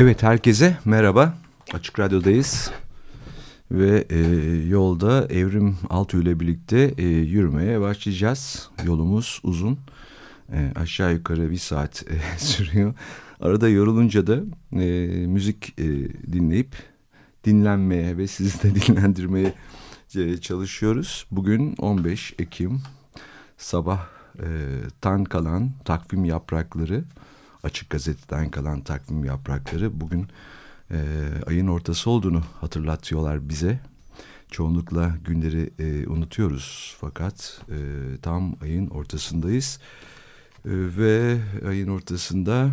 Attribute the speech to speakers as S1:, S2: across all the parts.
S1: Evet herkese merhaba. Açık Radyo'dayız ve e, yolda Evrim Altu ile birlikte e, yürümeye başlayacağız. Yolumuz uzun. E, aşağı yukarı bir saat e, sürüyor. Arada yorulunca da e, müzik e, dinleyip dinlenmeye ve sizi de dinlendirmeye e, çalışıyoruz. Bugün 15 Ekim sabah e, tan kalan takvim yaprakları Açık Gazete'den kalan takvim yaprakları bugün e, ayın ortası olduğunu hatırlatıyorlar bize. Çoğunlukla günleri e, unutuyoruz fakat e, tam ayın ortasındayız. E, ve ayın ortasında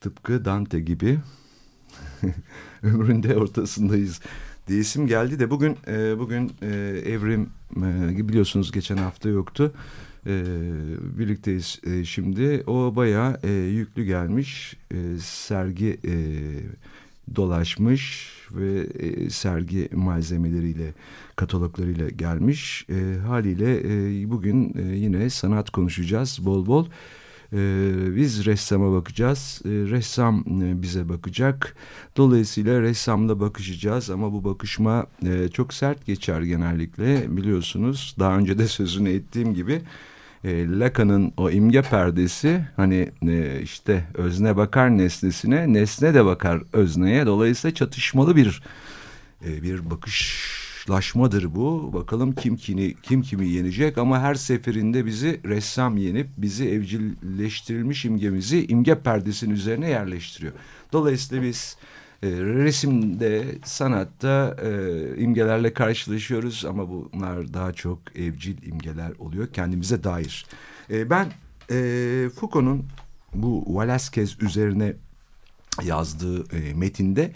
S1: tıpkı Dante gibi ömründe ortasındayız diyesim geldi de bugün e, bugün e, Evrim e, biliyorsunuz geçen hafta yoktu e, birlikteyiz e, şimdi. O bayağı e, yüklü gelmiş. E, sergi e, dolaşmış ve e, sergi malzemeleriyle, kataloglarıyla gelmiş. E, haliyle e, bugün e, yine sanat konuşacağız bol bol. Ee, biz ressama bakacağız. Ee, ressam e, bize bakacak. Dolayısıyla ressamla bakışacağız ama bu bakışma e, çok sert geçer genellikle biliyorsunuz. Daha önce de sözünü ettiğim gibi e, Lacan'ın o imge perdesi hani e, işte özne bakar nesnesine, nesne de bakar özneye. Dolayısıyla çatışmalı bir e, bir bakışlaşmadır bu. Bakalım kim kimi kim kimi yenecek ama her seferinde bizi ressam yenip bizi evcilleştirilmiş imgemizi imge perdesinin üzerine yerleştiriyor. Dolayısıyla biz e, resimde, sanatta e, imgelerle karşılaşıyoruz ama bunlar daha çok evcil imgeler oluyor kendimize dair. E, ben e, Foucault'un bu Velasquez üzerine yazdığı e, metinde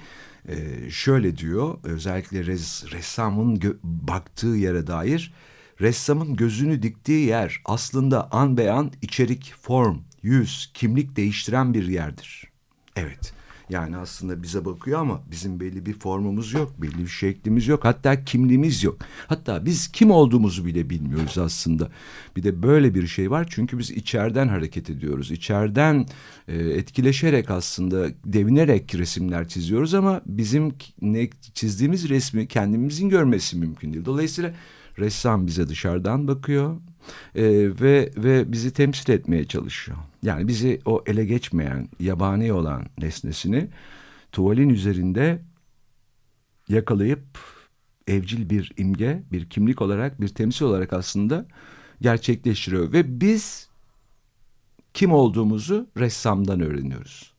S1: e, şöyle diyor özellikle res, ressamın baktığı yere dair ressamın gözünü diktiği yer aslında an beyan içerik, form, yüz, kimlik değiştiren bir yerdir. Evet yani aslında bize bakıyor ama bizim belli bir formumuz yok, belli bir şeklimiz yok. Hatta kimliğimiz yok. Hatta biz kim olduğumuzu bile bilmiyoruz aslında. Bir de böyle bir şey var çünkü biz içeriden hareket ediyoruz. İçeriden e, etkileşerek aslında devinerek resimler çiziyoruz ama bizim ne çizdiğimiz resmi kendimizin görmesi mümkün değil. Dolayısıyla ressam bize dışarıdan bakıyor e, ve ve bizi temsil etmeye çalışıyor. Yani bizi o ele geçmeyen, yabani olan nesnesini tuvalin üzerinde yakalayıp evcil bir imge, bir kimlik olarak, bir temsil olarak aslında gerçekleştiriyor. Ve biz kim olduğumuzu ressamdan öğreniyoruz.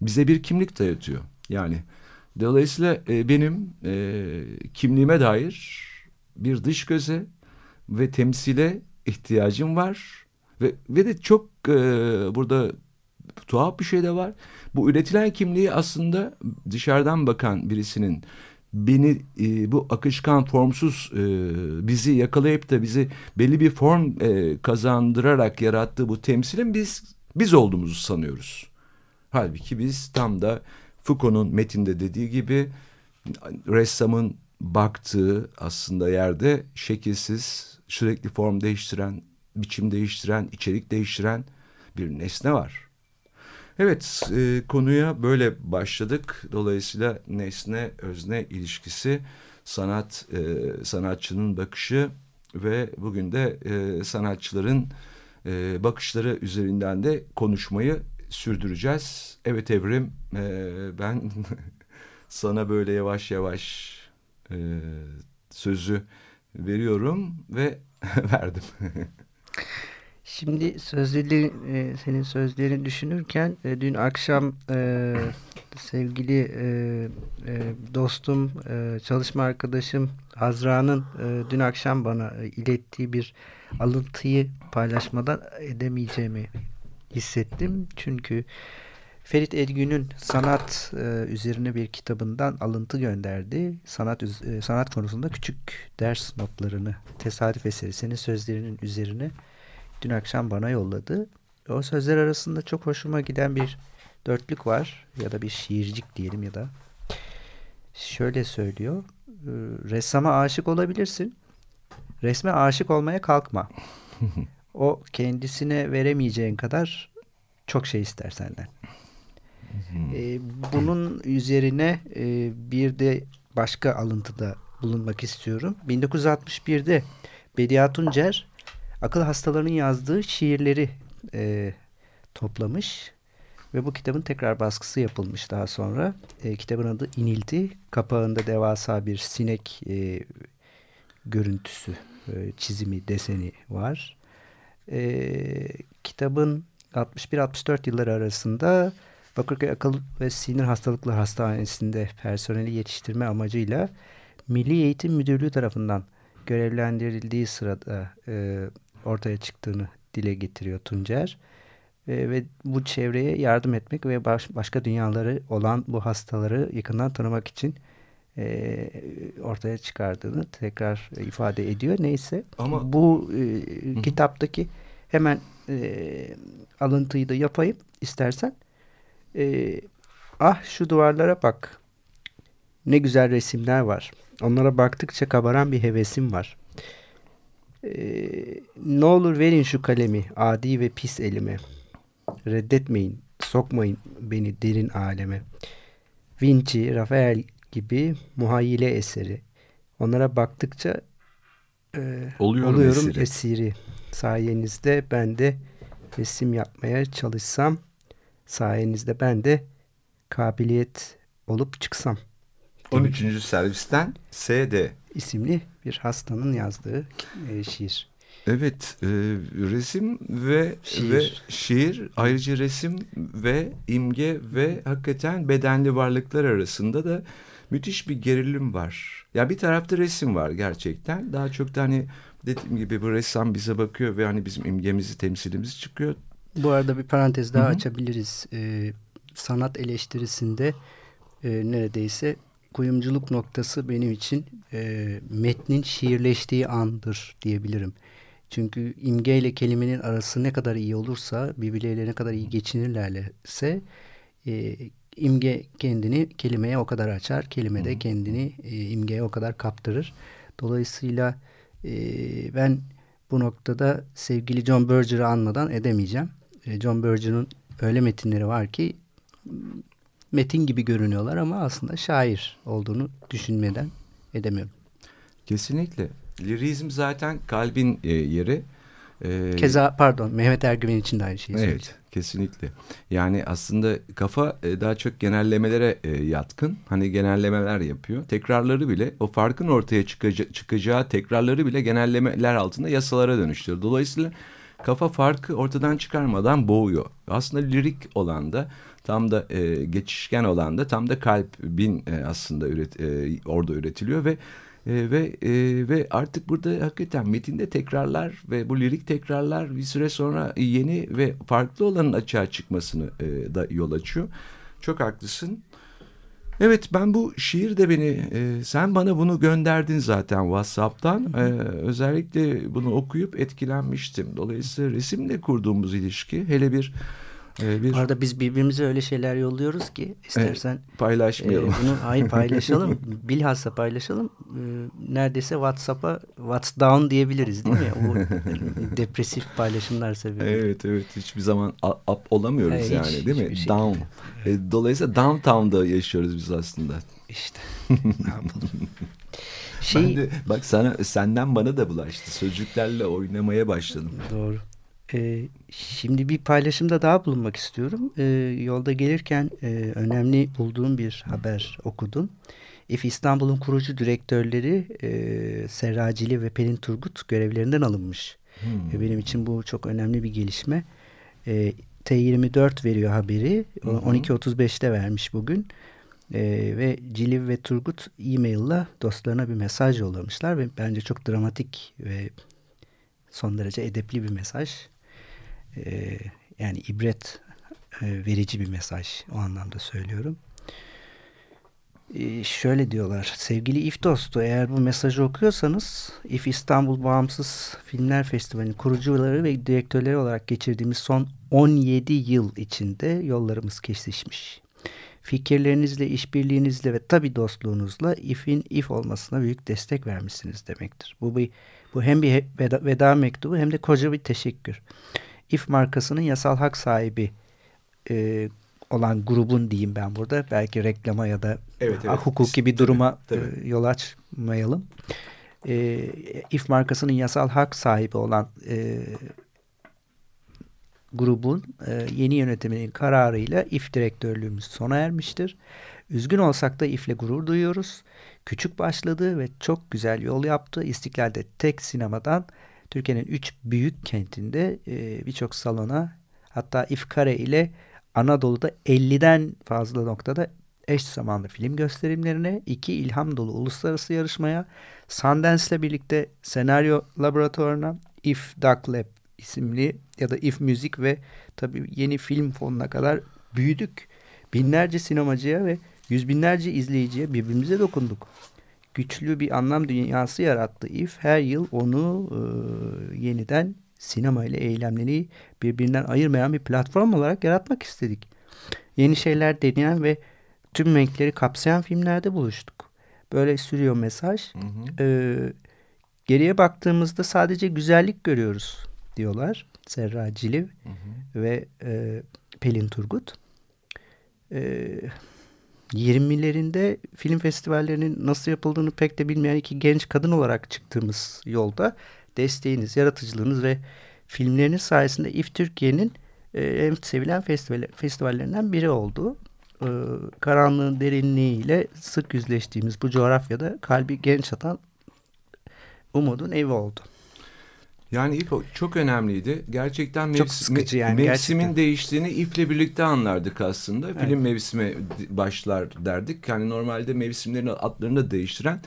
S1: Bize bir kimlik dayatıyor. Yani dolayısıyla e, benim e, kimliğime dair bir dış göze ve temsile ihtiyacım var. Ve, ve de çok e, burada tuhaf bir şey de var. Bu üretilen kimliği aslında dışarıdan bakan birisinin beni e, bu akışkan formsuz e, bizi yakalayıp da bizi belli bir form e, kazandırarak yarattığı bu temsilin biz biz olduğumuzu sanıyoruz. Halbuki biz tam da Foucault'un metinde dediği gibi ressamın baktığı aslında yerde şekilsiz, sürekli form değiştiren, biçim değiştiren, içerik değiştiren bir nesne var. Evet, e, konuya böyle başladık. Dolayısıyla nesne özne ilişkisi, sanat e, sanatçının bakışı ve bugün de e, sanatçıların e, bakışları üzerinden de konuşmayı sürdüreceğiz. Evet Evrim, e, ben sana böyle yavaş yavaş e, sözü veriyorum ve verdim.
S2: Şimdi sözleri e, senin sözlerini düşünürken e, dün akşam e, sevgili e, e, dostum e, çalışma arkadaşım Azra'nın e, dün akşam bana e, ilettiği bir alıntıyı paylaşmadan edemeyeceğimi hissettim. Çünkü Ferit Edgün'ün sanat e, üzerine bir kitabından alıntı gönderdi. Sanat e, sanat konusunda küçük ders notlarını tesadüf eseri senin sözlerinin üzerine dün akşam bana yolladı. O sözler arasında çok hoşuma giden bir dörtlük var ya da bir şiircik diyelim ya da şöyle söylüyor. E, ressama aşık olabilirsin. Resme aşık olmaya kalkma. O kendisine veremeyeceğin kadar çok şey ister senden. E, bunun üzerine e, bir de başka alıntıda bulunmak istiyorum. 1961'de Bediye Tuncer akıl hastalarının yazdığı şiirleri e, toplamış ve bu kitabın tekrar baskısı yapılmış daha sonra. E, kitabın adı İnilti. Kapağında devasa bir sinek e, görüntüsü, e, çizimi, deseni var. E, kitabın 61-64 yılları arasında Bakırköy Akıl ve Sinir Hastalıkları Hastanesi'nde personeli yetiştirme amacıyla Milli Eğitim Müdürlüğü tarafından görevlendirildiği sırada e, ortaya çıktığını dile getiriyor Tuncer. E, ve bu çevreye yardım etmek ve baş, başka dünyaları olan bu hastaları yakından tanımak için e, ortaya çıkardığını tekrar ifade ediyor. Neyse Ama... bu e, kitaptaki hemen e, alıntıyı da yapayım istersen. E, ah şu duvarlara bak. Ne güzel resimler var. Onlara baktıkça kabaran bir hevesim var. E, ne olur verin şu kalemi adi ve pis elime. Reddetmeyin, sokmayın beni derin aleme. Vinci, Rafael gibi muhayyile eseri. Onlara baktıkça e, oluyorum, oluyorum esiri. esiri. Sayenizde ben de resim yapmaya çalışsam sayenizde ben de kabiliyet olup çıksam.
S1: 13. servisten SD
S2: isimli bir hastanın yazdığı e, şiir.
S1: Evet, e, resim ve şiir. ve şiir ayrıca resim ve imge ve hakikaten bedenli varlıklar arasında da müthiş bir gerilim var. Ya bir tarafta resim var gerçekten. Daha çok da hani dediğim gibi bu ressam bize bakıyor ve hani bizim imgemizi, temsilimiz çıkıyor.
S2: Bu arada bir parantez daha Hı -hı. açabiliriz. Ee, sanat eleştirisinde e, neredeyse kuyumculuk noktası benim için e, metnin şiirleştiği andır diyebilirim. Çünkü imgeyle kelimenin arası ne kadar iyi olursa, birbirleriyle ne kadar iyi geçinirlerse e, imge kendini kelimeye o kadar açar, kelime de kendini e, imgeye o kadar kaptırır. Dolayısıyla e, ben bu noktada sevgili John Berger'ı anmadan edemeyeceğim. E, John Berger'ın öyle metinleri var ki metin gibi görünüyorlar ama aslında şair olduğunu düşünmeden edemiyorum.
S1: Kesinlikle. Lirizm zaten kalbin e, yeri.
S2: Ee, Keza pardon Mehmet Ergüven için de aynı şeyi
S1: Evet kesinlikle. Yani aslında kafa e, daha çok genellemelere e, yatkın. Hani genellemeler yapıyor. Tekrarları bile o farkın ortaya çıkacağı, çıkacağı tekrarları bile genellemeler altında yasalara dönüştürüyor. Dolayısıyla kafa farkı ortadan çıkarmadan boğuyor. Aslında lirik olan da tam da e, geçişken olan da tam da kalbin e, aslında üret, e, orada üretiliyor ve e, ve e, ve artık burada hakikaten metinde tekrarlar ve bu lirik tekrarlar bir süre sonra yeni ve farklı olanın açığa çıkmasını e, da yol açıyor. Çok haklısın. Evet ben bu şiir de beni e, sen bana bunu gönderdin zaten WhatsApp'tan. E, özellikle bunu okuyup etkilenmiştim. Dolayısıyla resimle kurduğumuz ilişki hele bir
S2: ee, bir... Bu arada biz birbirimize öyle şeyler yolluyoruz ki istersen
S1: e, paylaşmayalım. E,
S2: bunu hayır paylaşalım. Bilhassa paylaşalım. E, neredeyse WhatsApp'a what's down diyebiliriz değil mi? O depresif paylaşımlar sebebiyle.
S1: Evet evet hiçbir zaman up olamıyoruz yani hiç, değil mi? Şey. Down. E, dolayısıyla downtown'da yaşıyoruz biz aslında.
S2: İşte ne yapalım. Şey,
S1: ben de bak sana senden bana da bulaştı. Sözcüklerle oynamaya başladım.
S2: Doğru. E, şimdi bir paylaşımda daha bulunmak istiyorum. E, yolda gelirken e, önemli bulduğum bir haber okudum. İF İstanbul'un kurucu direktörleri e, Serracili ve Pelin Turgut görevlerinden alınmış. Hmm. Benim için bu çok önemli bir gelişme. E, T24 veriyor haberi. Hmm. 12.35'te vermiş bugün. E, ve Ciliv ve Turgut e-mail'la dostlarına bir mesaj yollamışlar ve bence çok dramatik ve son derece edepli bir mesaj e, yani ibret e, verici bir mesaj o anlamda söylüyorum. E, şöyle diyorlar sevgili İF dostu eğer bu mesajı okuyorsanız İF İstanbul Bağımsız Filmler Festivali'nin kurucuları ve direktörleri olarak geçirdiğimiz son 17 yıl içinde yollarımız kesişmiş. Fikirlerinizle, işbirliğinizle ve tabi dostluğunuzla İF'in İF olmasına büyük destek vermişsiniz demektir. Bu bir bu hem bir veda, veda mektubu hem de koca bir teşekkür. İF markasının yasal hak sahibi e, olan grubun diyeyim ben burada. Belki reklama ya da evet, evet. hukuki bir duruma tabii, tabii. E, yol açmayalım. E, İF markasının yasal hak sahibi olan e, grubun e, yeni yönetiminin kararıyla İF direktörlüğümüz sona ermiştir. Üzgün olsak da İF'le gurur duyuyoruz. Küçük başladı ve çok güzel yol yaptı. İstiklal'de tek sinemadan Türkiye'nin üç büyük kentinde e, birçok salona hatta İF Kare ile Anadolu'da 50'den fazla noktada eş zamanlı film gösterimlerine, iki ilham dolu uluslararası yarışmaya, Sundance'le birlikte senaryo laboratuvarına, If Duck Lab isimli ya da If Müzik ve tabii yeni film fonuna kadar büyüdük. Binlerce sinemacıya ve yüz binlerce izleyiciye birbirimize dokunduk. Güçlü bir anlam dünyası yarattı If. Her yıl onu e, yeniden sinema ile eylemleri birbirinden ayırmayan bir platform olarak yaratmak istedik. Yeni şeyler deneyen ve tüm renkleri kapsayan filmlerde buluştuk. Böyle sürüyor mesaj. Hı hı. Ee, geriye baktığımızda sadece güzellik görüyoruz diyorlar. Serra Ciliv hı hı. ve e, Pelin Turgut. Ee, 20'lerinde film festivallerinin nasıl yapıldığını pek de bilmeyen iki genç kadın olarak çıktığımız yolda desteğiniz, yaratıcılığınız ve filmleriniz sayesinde İF Türkiye'nin e, en sevilen festival, festivallerinden biri oldu. E, karanlığın derinliğiyle sık yüzleştiğimiz bu coğrafyada kalbi genç atan umudun evi oldu.
S1: Yani if çok önemliydi. Gerçekten mevs çok sıkıcı yani, mevsimin gerçekten. değiştiğini ifle birlikte anlardık aslında. Evet. Film mevsimi başlar derdik. Yani normalde mevsimlerin adlarını da değiştiren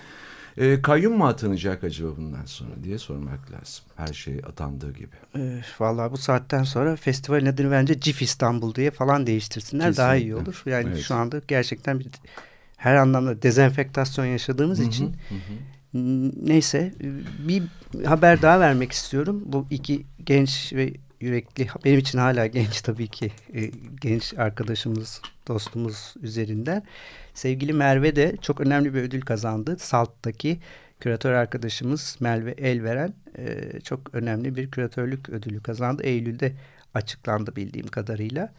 S1: e, kayyum mu atanacak acaba bundan sonra diye sormak lazım. Her şey atandığı gibi.
S2: E, vallahi bu saatten sonra festivalin adını bence CIF İstanbul diye falan değiştirsinler Kesinlikle. daha iyi olur. Yani evet. şu anda gerçekten bir her anlamda dezenfektasyon yaşadığımız hı hı, için hı. Neyse bir haber daha vermek istiyorum. Bu iki genç ve yürekli benim için hala genç tabii ki e, genç arkadaşımız dostumuz üzerinden. Sevgili Merve de çok önemli bir ödül kazandı. Salt'taki küratör arkadaşımız Merve Elveren e, çok önemli bir küratörlük ödülü kazandı. Eylül'de açıklandı bildiğim kadarıyla.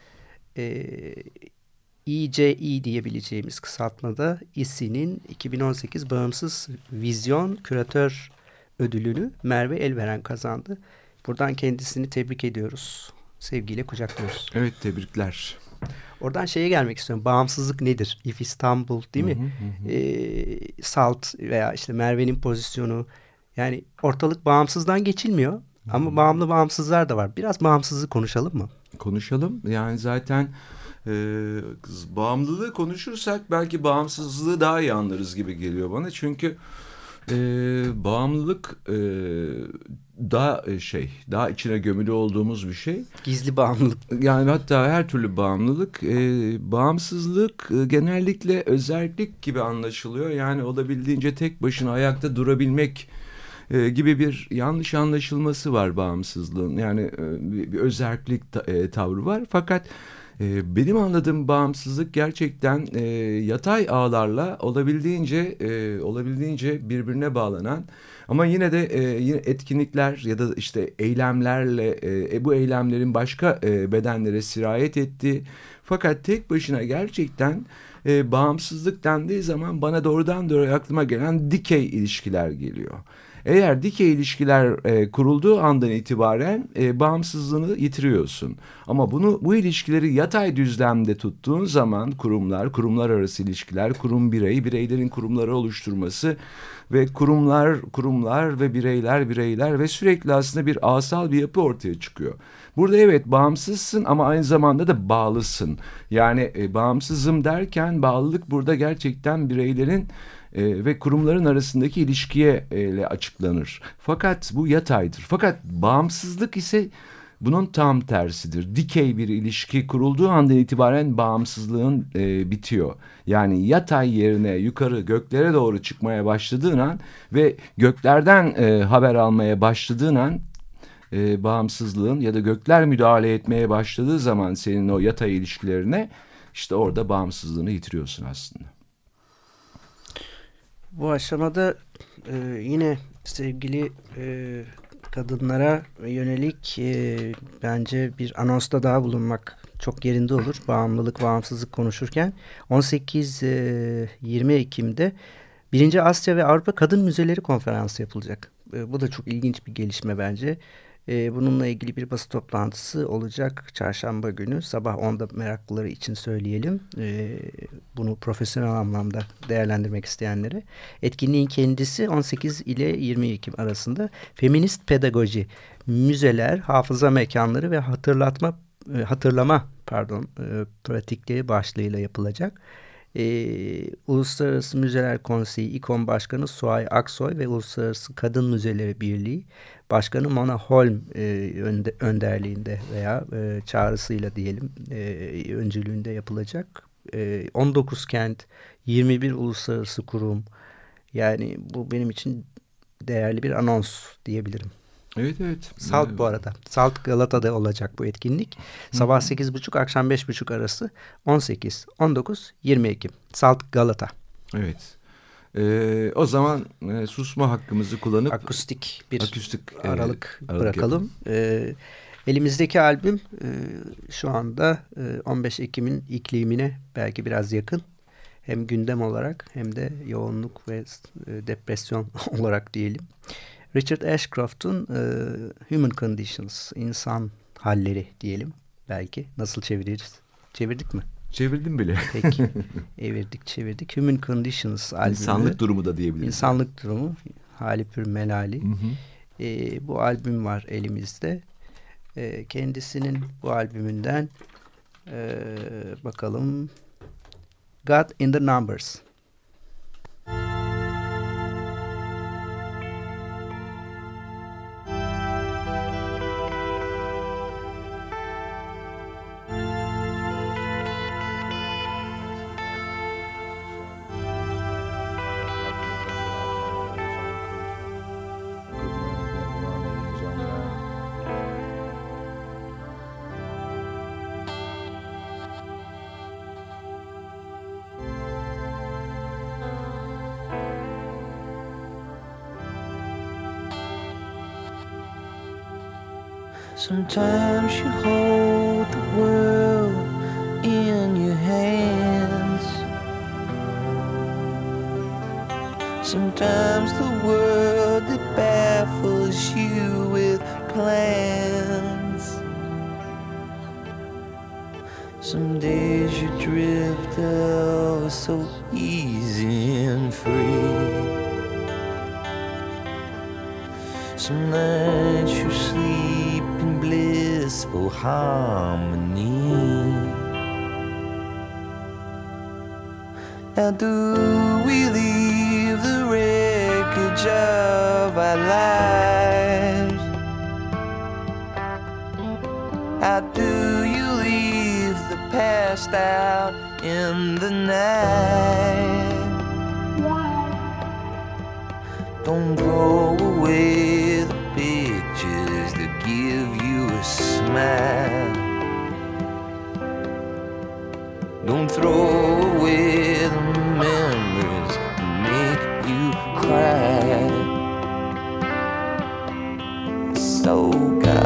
S2: E, EJE diyebileceğimiz kısaltmada İSİ'nin 2018 Bağımsız Vizyon Küratör ödülünü Merve Elveren kazandı. Buradan kendisini tebrik ediyoruz. Sevgiyle kucaklıyoruz.
S1: Evet tebrikler.
S2: Oradan şeye gelmek istiyorum. Bağımsızlık nedir? If İstanbul değil mi? Hı hı hı. E, Salt veya işte Merve'nin pozisyonu. Yani ortalık bağımsızdan geçilmiyor. Hı. Ama bağımlı bağımsızlar da var. Biraz bağımsızlık konuşalım mı?
S1: Konuşalım. Yani zaten e, bağımlılığı konuşursak belki bağımsızlığı daha iyi anlarız gibi geliyor bana. Çünkü e, bağımlılık e, daha e, şey, daha içine gömülü olduğumuz bir şey.
S2: Gizli bağımlılık.
S1: Yani hatta her türlü bağımlılık, e, bağımsızlık e, genellikle özellik gibi anlaşılıyor. Yani olabildiğince tek başına ayakta durabilmek e, gibi bir yanlış anlaşılması var bağımsızlığın. Yani e, bir, bir özellik ta, e, tavrı var. Fakat e, benim anladığım bağımsızlık gerçekten e, yatay ağlarla olabildiğince e, olabildiğince birbirine bağlanan ama yine de e, yine etkinlikler ya da işte eylemlerle e, e, bu eylemlerin başka e, bedenlere sirayet ettiği fakat tek başına gerçekten e, bağımsızlık dendiği zaman bana doğrudan doğruya aklıma gelen dikey ilişkiler geliyor. Eğer dikey ilişkiler e, kurulduğu andan itibaren e, bağımsızlığını yitiriyorsun. Ama bunu bu ilişkileri yatay düzlemde tuttuğun zaman kurumlar, kurumlar arası ilişkiler, kurum birey, bireylerin kurumları oluşturması ve kurumlar, kurumlar ve bireyler, bireyler ve sürekli aslında bir asal bir yapı ortaya çıkıyor. Burada evet bağımsızsın ama aynı zamanda da bağlısın. Yani e, bağımsızım derken bağlılık burada gerçekten bireylerin e, ve kurumların arasındaki ilişkiye e, ile açıklanır. Fakat bu yataydır. Fakat bağımsızlık ise bunun tam tersidir. Dikey bir ilişki kurulduğu andan itibaren bağımsızlığın e, bitiyor. Yani yatay yerine yukarı göklere doğru çıkmaya başladığın an ve göklerden e, haber almaya başladığın an e, bağımsızlığın ya da gökler müdahale etmeye başladığı zaman senin o yatay ilişkilerine işte orada bağımsızlığını yitiriyorsun aslında.
S2: Bu aşamada e, yine sevgili e, kadınlara yönelik e, bence bir anonsta daha bulunmak çok yerinde olur. Bağımlılık, bağımsızlık konuşurken 18-20 e, Ekim'de Birinci Asya ve Avrupa Kadın Müzeleri Konferansı yapılacak. E, bu da çok ilginç bir gelişme bence. E, bununla ilgili bir basın toplantısı olacak çarşamba günü sabah 10'da meraklıları için söyleyelim. E, bunu profesyonel anlamda değerlendirmek isteyenlere. Etkinliğin kendisi 18 ile 20 Ekim arasında feminist pedagoji, müzeler, hafıza mekanları ve hatırlatma e, hatırlama pardon e, pratikleri başlığıyla yapılacak. Ee, Uluslararası Müzeler Konseyi İKON Başkanı Suay Aksoy ve Uluslararası Kadın Müzeleri Birliği Başkanı Mona Holm e, önde, önderliğinde veya e, çağrısıyla diyelim e, öncülüğünde yapılacak. E, 19 kent, 21 uluslararası kurum yani bu benim için değerli bir anons diyebilirim.
S1: Evet evet.
S2: Salt bu arada. Salt Galata'da olacak bu etkinlik. Sabah 8.30 akşam 5.30 arası 18, 19, 20 Ekim. Salt Galata.
S1: Evet. Ee, o zaman e, susma hakkımızı kullanıp
S2: akustik bir
S1: akustik,
S2: aralık, e, aralık bırakalım. Ee, elimizdeki albüm e, şu anda e, 15 Ekim'in iklimine belki biraz yakın. Hem gündem olarak hem de yoğunluk ve e, depresyon olarak diyelim. Richard Ashcroft'un e, Human Conditions, insan halleri diyelim belki. Nasıl çeviririz? Çevirdik mi?
S1: Çevirdim bile.
S2: Peki. Evirdik çevirdik. Human Conditions albümü.
S1: İnsanlık durumu da diyebiliriz.
S2: İnsanlık durumu. Hali pür melali. Hı hı. E, bu albüm var elimizde. E, kendisinin bu albümünden e, bakalım. God in the Numbers. Sometimes you hold the world in your hands. Sometimes the world that baffles you with plans. Some days you drift out harmony. How do we leave the wreckage of our lives? How do you leave the past out in the night? So God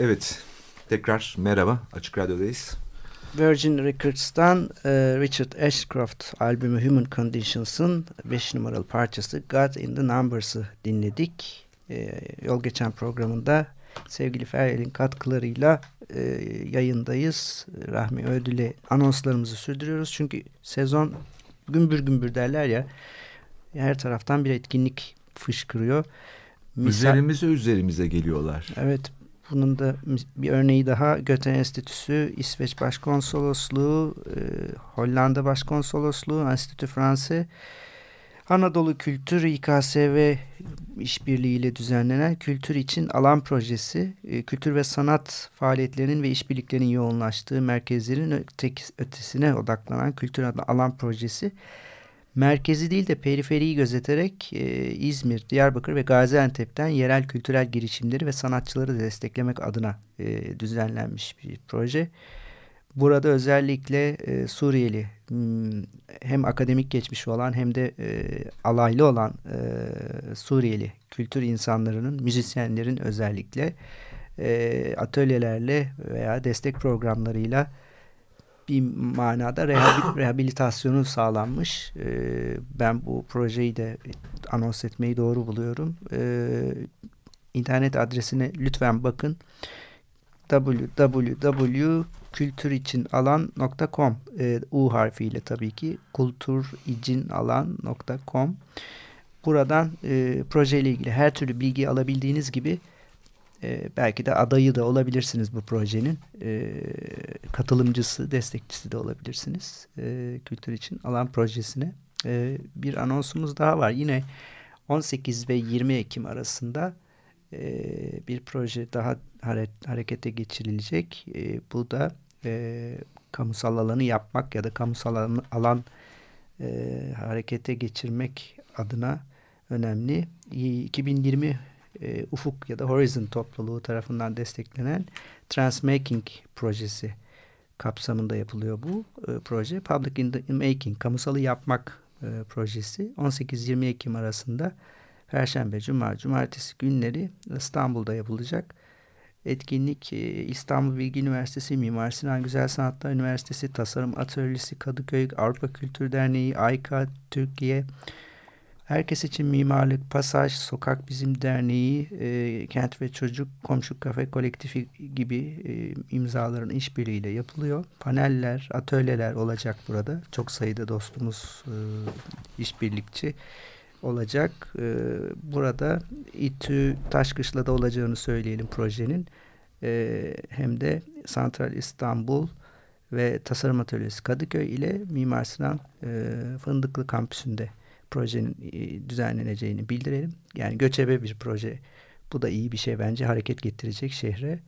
S1: Evet. Tekrar merhaba. Açık Radyo'dayız.
S2: Virgin Records'tan e, Richard Ashcroft albümü Human Conditions'ın 5 numaralı parçası God in the Numbers'ı dinledik. E, yol geçen programında sevgili Feryal'in katkılarıyla e, yayındayız. Rahmi Ödül'e anonslarımızı sürdürüyoruz. Çünkü sezon gümbür gümbür derler ya her taraftan bir etkinlik fışkırıyor.
S1: Misal, üzerimize üzerimize geliyorlar.
S2: Evet bunun da bir örneği daha. Göte Enstitüsü, İsveç Başkonsolosluğu, e, Hollanda Başkonsolosluğu, Enstitü Fransa, Anadolu Kültür İKSV işbirliğiyle düzenlenen Kültür için Alan Projesi, e, kültür ve sanat faaliyetlerinin ve işbirliklerinin yoğunlaştığı merkezlerin ötesine odaklanan Kültür Alan Projesi, merkezi değil de periferiyi gözeterek e, İzmir, Diyarbakır ve Gaziantep'ten yerel kültürel girişimleri ve sanatçıları desteklemek adına e, düzenlenmiş bir proje. Burada özellikle e, Suriyeli hmm, hem akademik geçmişi olan hem de e, alaylı olan e, Suriyeli kültür insanlarının, müzisyenlerin özellikle e, atölyelerle veya destek programlarıyla bir manada rehabilitasyonu sağlanmış. E, ben bu projeyi de anons etmeyi doğru buluyorum. E, internet adresine lütfen bakın www.kültüricinalan.com e, U harfiyle tabii ki kulturicinalan.com Buradan e, projeyle ilgili her türlü bilgi alabildiğiniz gibi e, belki de adayı da olabilirsiniz bu projenin. E, katılımcısı, destekçisi de olabilirsiniz. E, kültür için alan projesine. E, bir anonsumuz daha var. Yine 18 ve 20 Ekim arasında e, bir proje daha hare harekete geçirilecek. E, bu da e, kamusal alanı yapmak ya da kamusal alan, alan e, harekete geçirmek adına önemli. 2020 e, Ufuk ya da Horizon topluluğu tarafından desteklenen Transmaking projesi kapsamında yapılıyor bu e, proje. Public in the Making, kamusalı yapmak e, projesi 18-20 Ekim arasında Perşembe, Cuma, Cumartesi günleri İstanbul'da yapılacak. Etkinlik e, İstanbul Bilgi Üniversitesi, Mimar Sinan Güzel Sanatlar Üniversitesi, Tasarım Atölyesi, Kadıköy, Avrupa Kültür Derneği, AYKA, Türkiye, Herkes için Mimarlık, Pasaj, Sokak Bizim Derneği, e, Kent ve Çocuk, Komşu Kafe Kolektifi gibi e, imzaların işbirliğiyle yapılıyor. Paneller, atölyeler olacak burada. Çok sayıda dostumuz e, işbirlikçi olacak. E, burada İTÜ Taşkışla'da da olacağını söyleyelim projenin. E, hem de Santral İstanbul ve Tasarım Atölyesi Kadıköy ile Mimar Sinan e, Fındıklı Kampüsü'nde projenin e, düzenleneceğini bildirelim. Yani göçebe bir proje. Bu da iyi bir şey bence hareket getirecek şehre.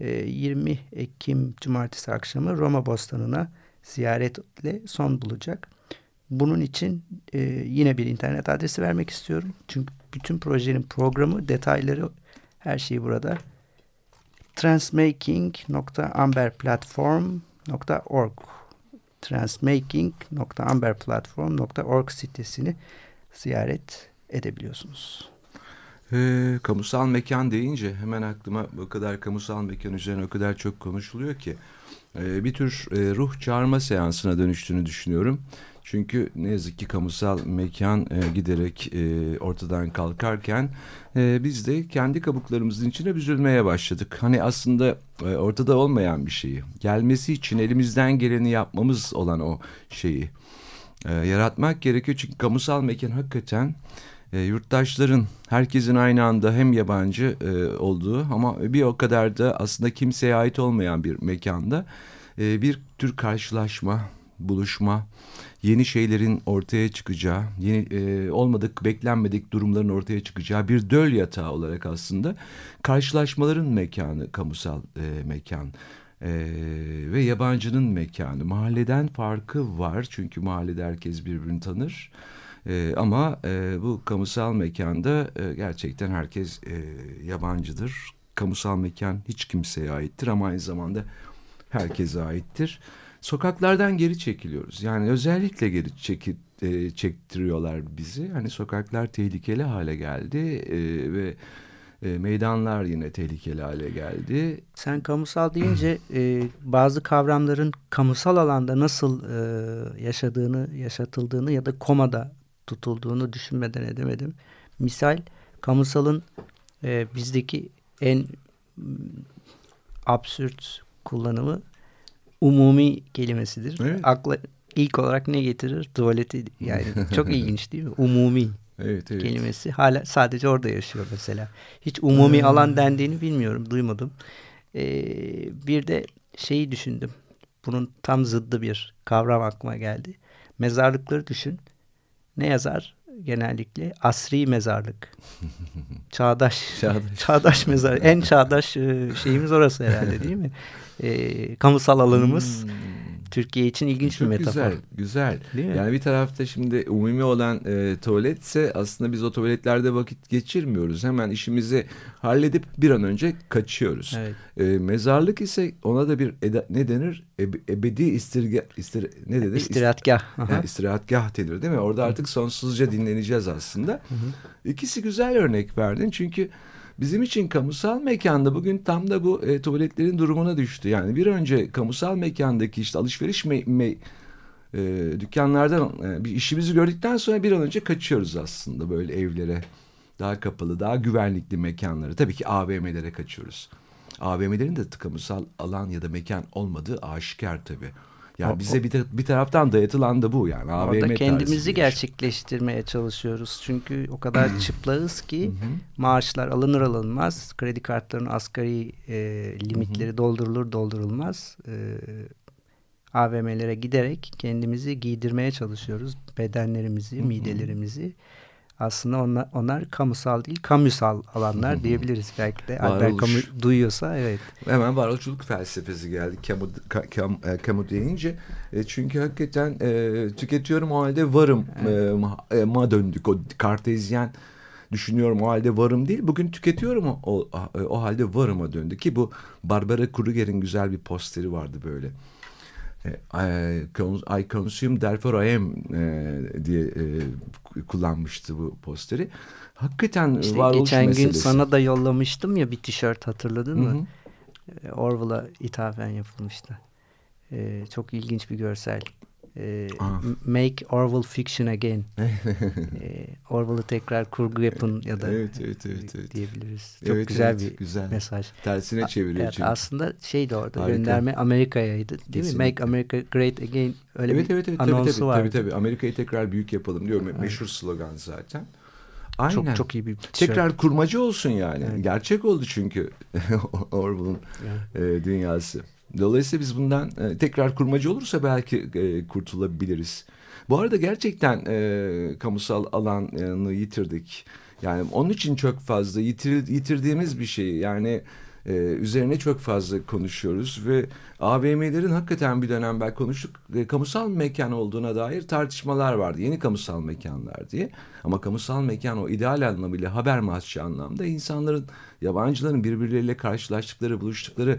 S2: 20 e, Ekim Cumartesi akşamı Roma Bostanı'na ziyaretle son bulacak. Bunun için e, yine bir internet adresi vermek istiyorum. Çünkü bütün projenin programı, detayları, her şeyi burada. transmaking.amberplatform.org transmaking.amberplatform.org sitesini ziyaret edebiliyorsunuz.
S1: E, kamusal mekan deyince hemen aklıma bu kadar kamusal mekan üzerine o kadar çok konuşuluyor ki e, bir tür e, ruh çağırma seansına dönüştüğünü düşünüyorum. Çünkü ne yazık ki kamusal mekan e, giderek e, ortadan kalkarken e, biz de kendi kabuklarımızın içine büzülmeye başladık. Hani aslında e, ortada olmayan bir şeyi gelmesi için elimizden geleni yapmamız olan o şeyi e, yaratmak gerekiyor. Çünkü kamusal mekan hakikaten e, yurttaşların herkesin aynı anda hem yabancı e, olduğu ama bir o kadar da aslında kimseye ait olmayan bir mekanda e, bir tür karşılaşma, buluşma, yeni şeylerin ortaya çıkacağı, yeni e, olmadık, beklenmedik durumların ortaya çıkacağı bir döl yatağı olarak aslında karşılaşmaların mekanı, kamusal e, mekan. Ee, ve yabancının mekanı. Mahalleden farkı var çünkü mahallede herkes birbirini tanır. Ee, ama e, bu kamusal mekanda e, gerçekten herkes e, yabancıdır. Kamusal mekan hiç kimseye aittir ama aynı zamanda herkese aittir sokaklardan geri çekiliyoruz. Yani özellikle geri çeki, e, çektiriyorlar bizi. Hani sokaklar tehlikeli hale geldi e, ve e, meydanlar yine tehlikeli hale geldi.
S2: Sen kamusal deyince e, bazı kavramların kamusal alanda nasıl e, yaşadığını, yaşatıldığını ya da komada tutulduğunu düşünmeden edemedim. Misal kamusalın e, bizdeki en absürt kullanımı umumi kelimesidir. Evet. Akla ilk olarak ne getirir? Tuvaleti yani çok ilginç değil mi? Umumi evet, evet. kelimesi hala sadece orada yaşıyor mesela. Hiç umumi hmm. alan dendiğini bilmiyorum, duymadım. Ee, bir de şeyi düşündüm. Bunun tam zıddı bir kavram aklıma geldi. Mezarlıkları düşün. Ne yazar? genellikle asri mezarlık. Çağdaş. Çağdaş. çağdaş mezar. En çağdaş e, şeyimiz orası herhalde değil mi? E, kamusal alanımız. Hmm. Türkiye için ilginç Çok bir metafor.
S1: Güzel, güzel. Değil mi? Yani bir tarafta şimdi umumi olan e, tuvaletse aslında biz o tuvaletlerde vakit geçirmiyoruz. Hemen işimizi halledip bir an önce kaçıyoruz. Evet. E, mezarlık ise ona da bir eda, ne denir? Ebe, ebedi istirge, istir, ne denir?
S2: İstirahatgah.
S1: Yani istirahatgah denir değil mi? Orada artık sonsuzca dinleneceğiz aslında. Hı hı. İkisi güzel örnek verdin çünkü Bizim için kamusal mekanda bugün tam da bu e, tuvaletlerin durumuna düştü. Yani bir önce kamusal mekandaki işte alışveriş me, me, e, dükkanlardan e, bir işimizi gördükten sonra bir an önce kaçıyoruz aslında böyle evlere. Daha kapalı, daha güvenlikli mekanları. Tabii ki AVM'lere kaçıyoruz. AVM'lerin de kamusal alan ya da mekan olmadığı aşikar tabii. Yani bize bir, bir taraftan dayatılan da bu yani.
S2: AVM orada kendimizi gerçekleştirmeye çalışıyoruz. Çünkü o kadar çıplağız ki maaşlar alınır alınmaz. Kredi kartlarının asgari e, limitleri doldurulur doldurulmaz. E, AVM'lere giderek kendimizi giydirmeye çalışıyoruz. Bedenlerimizi, midelerimizi aslında onlar, onlar kamusal değil kamusal alanlar diyebiliriz belki de. Albert Camus duyuyorsa evet.
S1: Hemen varoluşçuluk felsefesi geldi kamu, kamu, e, kamu deyince. E, çünkü hakikaten e, tüketiyorum o halde varım evet. e, ma döndük o kartezyen düşünüyorum o halde varım değil. Bugün tüketiyorum o, o, o halde varıma döndü ki bu Barbara Kruger'in güzel bir posteri vardı böyle. E, I consume therefore I am e, diye e, kullanmıştı bu posteri. Hakikaten
S2: işte varoluş geçen meselesi. gün sana da yollamıştım ya bir tişört hatırladın Hı -hı. mı? Orwell'a ithafen yapılmıştı. Ee, çok ilginç bir görsel e, Make Orwell Fiction Again. e, Orwell'ı tekrar kurgu yapın ya da
S1: evet, evet, evet, evet.
S2: diyebiliriz. Çok evet, güzel evet, bir güzel. mesaj.
S1: Tersine çeviriyor
S2: evet, çünkü. Aslında şey de orada Harika. gönderme Amerika'yaydı değil Kesinlikle. mi? Make America Great Again öyle evet, bir evet, evet, anonsu
S1: tabii,
S2: var.
S1: Tabii tabii Amerika'yı tekrar büyük yapalım diyor. Evet. Meşhur slogan zaten.
S2: Aynen. Çok çok iyi bir
S1: Tekrar kurmacı olsun yani. Evet. Gerçek oldu çünkü Orwell'ın evet. e, dünyası. Dolayısıyla biz bundan e, tekrar kurmacı olursa belki e, kurtulabiliriz. Bu arada gerçekten e, kamusal alanı yitirdik. Yani onun için çok fazla yitir, yitirdiğimiz bir şey. Yani e, üzerine çok fazla konuşuyoruz ve AVM'lerin hakikaten bir dönem belki konuştuk. E, kamusal mekan olduğuna dair tartışmalar vardı. Yeni kamusal mekanlar diye. Ama kamusal mekan o ideal anlamıyla haber mahçı anlamda insanların, yabancıların birbirleriyle karşılaştıkları, buluştukları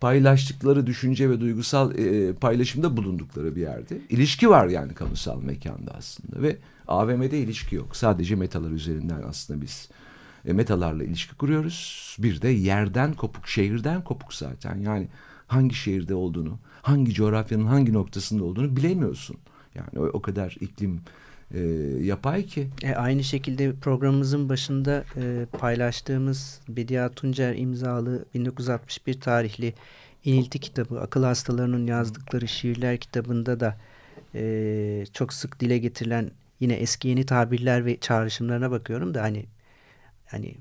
S1: paylaştıkları düşünce ve duygusal e, paylaşımda bulundukları bir yerde. İlişki var yani kamusal mekanda aslında ve AVM'de ilişki yok. Sadece metalar üzerinden aslında biz e, metalarla ilişki kuruyoruz. Bir de yerden kopuk, şehirden kopuk zaten. Yani hangi şehirde olduğunu, hangi coğrafyanın hangi noktasında olduğunu bilemiyorsun. Yani o, o kadar iklim e, yapay ki.
S2: E, aynı şekilde programımızın başında e, paylaştığımız Bediye Tuncer imzalı 1961 tarihli İnilti kitabı, akıl hastalarının yazdıkları şiirler kitabında da e, çok sık dile getirilen yine eski yeni tabirler ve çağrışımlarına bakıyorum da hani hani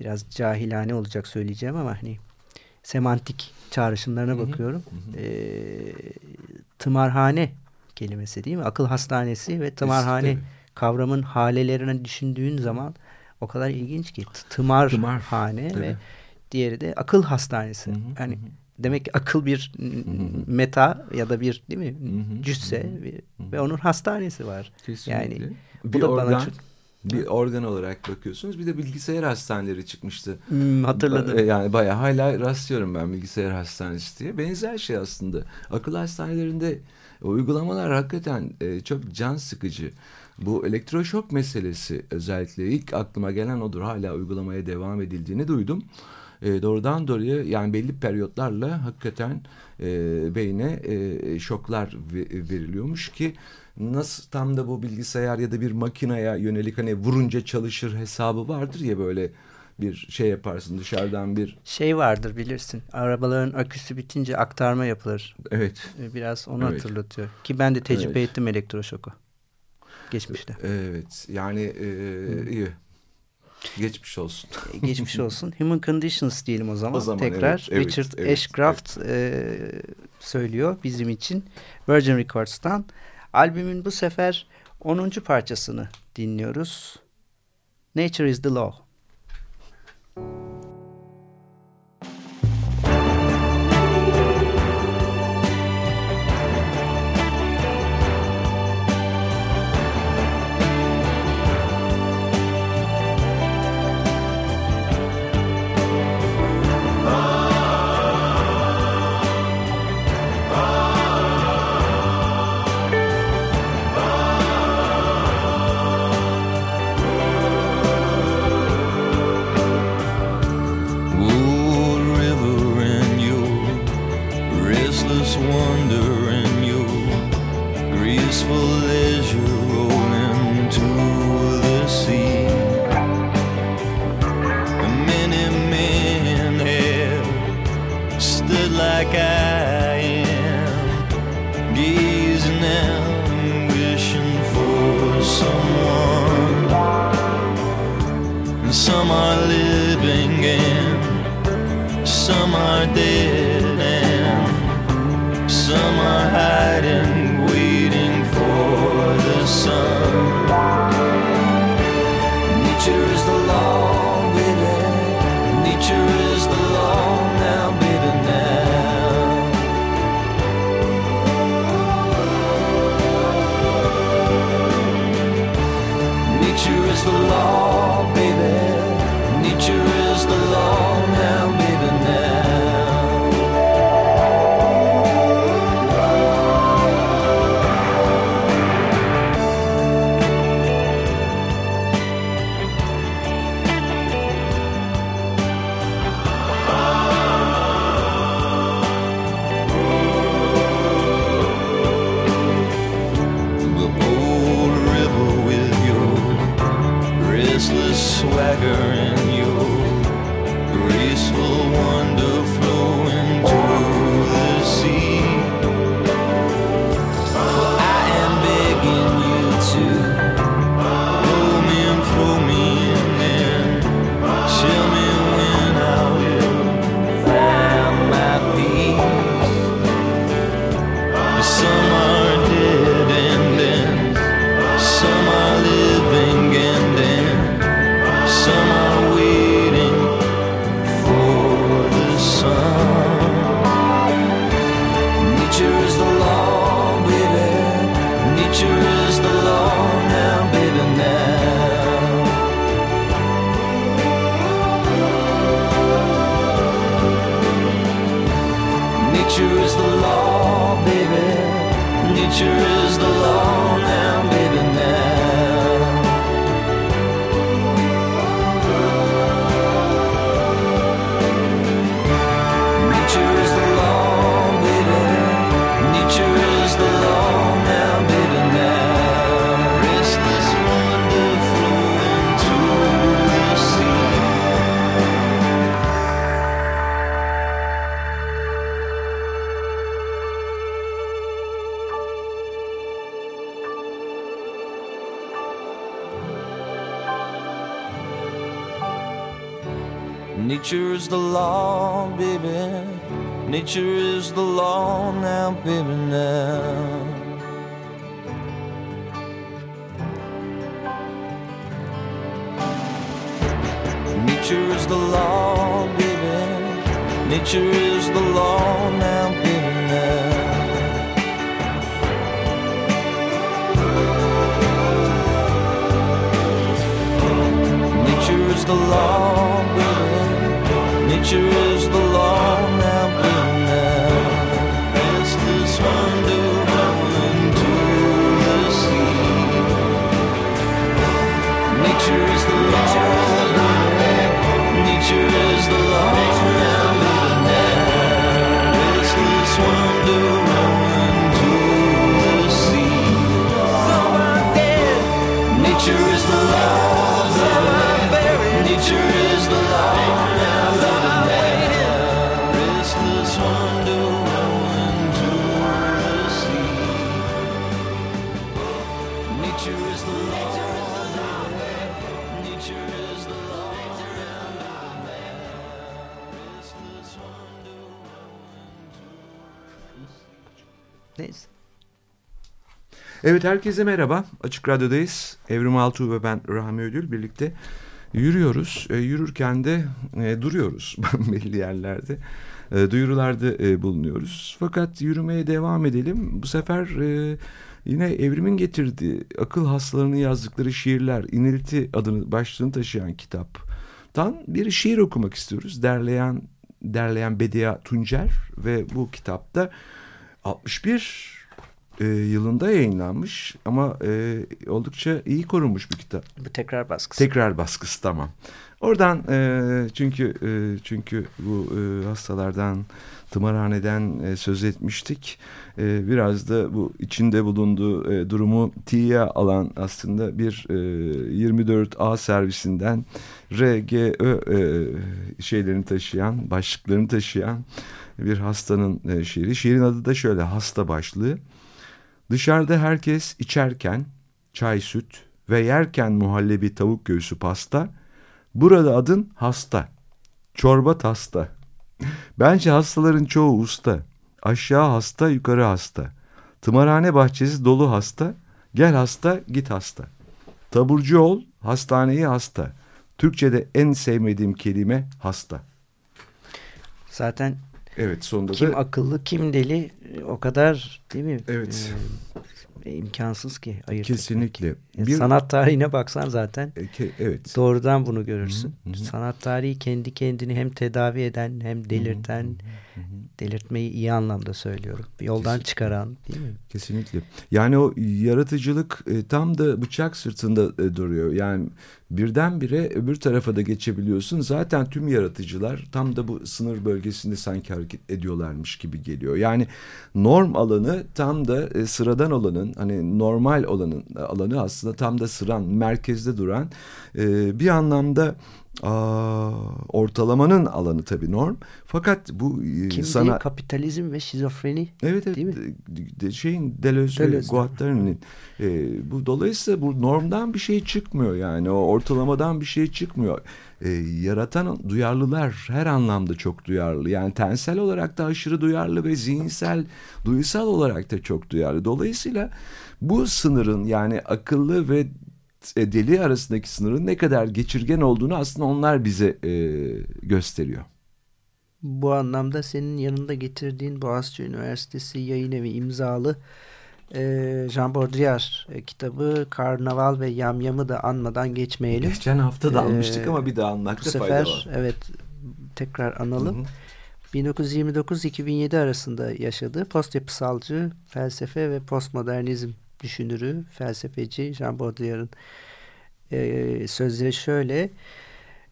S2: biraz cahilane olacak söyleyeceğim ama hani semantik çağrışımlarına bakıyorum. Hı hı. E, tımarhane kelimesi değil mi? Akıl hastanesi ve tımarhane Eski, kavramın halelerine düşündüğün zaman o kadar ilginç ki tımar, tımar. ve diğeri de akıl hastanesi. Hı hı, yani demek ki akıl bir meta ya da bir değil mi hı cüsse ve onun hastanesi var. Kesinlikle. Yani
S1: bu bir da organ, bana çok bir organ olarak bakıyorsunuz. Bir de bilgisayar hastaneleri çıkmıştı.
S2: Hmm, hatırladım.
S1: Yani bayağı hala rastlıyorum ben bilgisayar hastanesi diye. Benzer şey aslında. Akıl hastanelerinde uygulamalar hakikaten e, çok can sıkıcı. Bu elektroşok meselesi özellikle ilk aklıma gelen odur. Hala uygulamaya devam edildiğini duydum. E, doğrudan doğruya yani belli periyotlarla hakikaten e, beyne e, şoklar veriliyormuş ki nasıl tam da bu bilgisayar ya da bir makineye yönelik hani vurunca çalışır hesabı vardır ya böyle bir şey yaparsın dışarıdan bir...
S2: Şey vardır bilirsin arabaların aküsü bitince aktarma yapılır.
S1: Evet.
S2: Ee, biraz onu evet. hatırlatıyor. Ki ben de tecrübe evet. ettim elektroşoku. Geçmişte.
S1: Evet yani e, iyi. Geçmiş olsun.
S2: E, geçmiş olsun. Human Conditions diyelim o zaman. O zaman Tekrar evet, Richard evet, Ashcraft evet. E, söylüyor bizim için. Virgin Records'tan. Albümün bu sefer 10. parçasını dinliyoruz. Nature is the Law.
S3: Nature is the law, baby. Nature is the law now, baby, now. Nature is the law, baby. Nature is the law now, baby, now. Nature is the law
S4: future.
S1: Evet herkese merhaba. Açık Radyo'dayız. Evrim Altuğ ve ben Rahmi Ödül birlikte yürüyoruz. E, yürürken de e, duruyoruz belli yerlerde. E, duyurularda e, bulunuyoruz. Fakat yürümeye devam edelim. Bu sefer e, yine Evrim'in getirdiği akıl hastalarını yazdıkları şiirler, inilti adını başlığını taşıyan kitaptan bir şiir okumak istiyoruz. Derleyen derleyen Bedia Tuncer ve bu kitapta 61 e, yılında yayınlanmış ama e, oldukça iyi korunmuş bir kitap.
S2: Bu tekrar baskısı.
S1: Tekrar baskısı tamam. Oradan e, çünkü e, çünkü bu e, hastalardan tımarhaneden e, söz etmiştik. E, biraz da bu içinde bulunduğu e, durumu tiye alan aslında bir e, 24A servisinden RGÖ e, şeylerini taşıyan, başlıklarını taşıyan bir hastanın e, şiiri. Şiirin adı da şöyle hasta başlığı. Dışarıda herkes içerken çay süt ve yerken muhallebi tavuk göğsü pasta. Burada adın hasta. Çorba tasta. Bence hastaların çoğu usta. Aşağı hasta, yukarı hasta. Tımarhane bahçesi dolu hasta. Gel hasta, git hasta. Taburcu ol, hastaneyi hasta. Türkçe'de en sevmediğim kelime hasta.
S2: Zaten
S1: Evet sonunda
S2: kim
S1: da...
S2: akıllı kim deli e, o kadar değil mi?
S1: Evet.
S2: Ee, imkansız ki ayırt
S1: Kesinlikle.
S2: etmek.
S1: Bir-
S2: Sanat tarihine baksan zaten
S1: E, evet.
S2: doğrudan bunu görürsün.
S1: Hı hı.
S2: Sanat tarihi kendi kendini hem tedavi eden hem delirten, delirtmeyi iyi anlamda söylüyorum. Yoldan
S1: Kesinlikle.
S2: çıkaran değil mi?
S1: Kesinlikle. Yani o yaratıcılık e, tam da bıçak sırtında e, duruyor. Yani birdenbire öbür tarafa da geçebiliyorsun. Zaten tüm yaratıcılar tam da bu sınır bölgesinde sanki hareket ediyorlarmış gibi geliyor. Yani norm alanı tam da e, sıradan olanın hani normal olanın e, alanı aslında tam da sıran merkezde duran e, bir anlamda aa, ortalamanın alanı tabii norm. Fakat bu e,
S2: Kim
S1: sana
S2: kapitalizm ve şizofreni.
S1: Evet evet
S2: Değil mi?
S1: de, şeyin Deleuze
S2: Deleuze.
S1: Guattari'nin e, bu dolayısıyla bu normdan bir şey çıkmıyor yani o ortalamadan bir şey çıkmıyor. E, yaratan duyarlılar her anlamda çok duyarlı yani tensel olarak da aşırı duyarlı ve zihinsel duysal olarak da çok duyarlı. Dolayısıyla bu sınırın yani akıllı ve deli arasındaki sınırın ne kadar geçirgen olduğunu aslında onlar bize e, gösteriyor.
S2: Bu anlamda senin yanında getirdiğin Boğaziçi Üniversitesi yayın evi imzalı e, Jean Baudrillard e, kitabı Karnaval ve Yamyam'ı da anmadan geçmeyelim.
S1: Geçen hafta da
S2: Ee,
S1: almıştık ama bir daha
S2: Bu
S1: almakta fayda
S2: sefer
S1: var.
S2: evet tekrar analım.
S1: Hı hı.
S2: 1929-2007 arasında yaşadığı post yapısalcı felsefe ve postmodernizm düşünürü, felsefeci Jean Baudrillard'ın e, sözleri şöyle.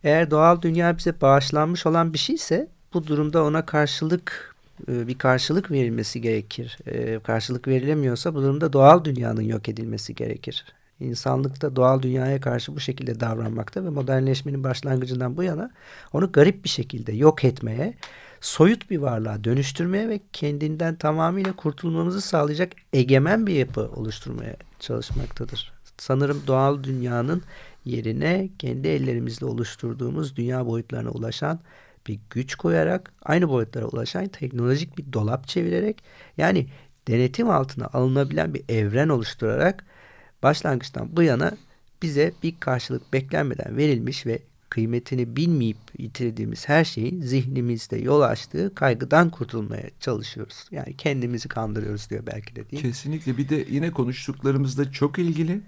S2: Eğer doğal dünya bize bağışlanmış olan bir şeyse bu durumda ona karşılık bir karşılık verilmesi gerekir. E, karşılık verilemiyorsa bu durumda doğal dünyanın yok edilmesi gerekir. İnsanlık da doğal dünyaya karşı bu şekilde davranmakta ve modernleşmenin başlangıcından bu yana onu garip bir şekilde yok etmeye, soyut bir varlığa dönüştürmeye ve kendinden tamamıyla kurtulmamızı sağlayacak egemen bir yapı oluşturmaya çalışmaktadır. Sanırım doğal dünyanın yerine kendi ellerimizle oluşturduğumuz dünya boyutlarına ulaşan bir güç koyarak aynı boyutlara ulaşan teknolojik bir dolap çevirerek yani denetim altına alınabilen bir evren oluşturarak başlangıçtan bu yana bize bir karşılık beklenmeden verilmiş ve kıymetini bilmeyip yitirdiğimiz her şeyin zihnimizde yol açtığı kaygıdan kurtulmaya çalışıyoruz. Yani kendimizi kandırıyoruz diyor belki de değil mi?
S1: Kesinlikle bir de yine konuştuklarımızda çok ilgili.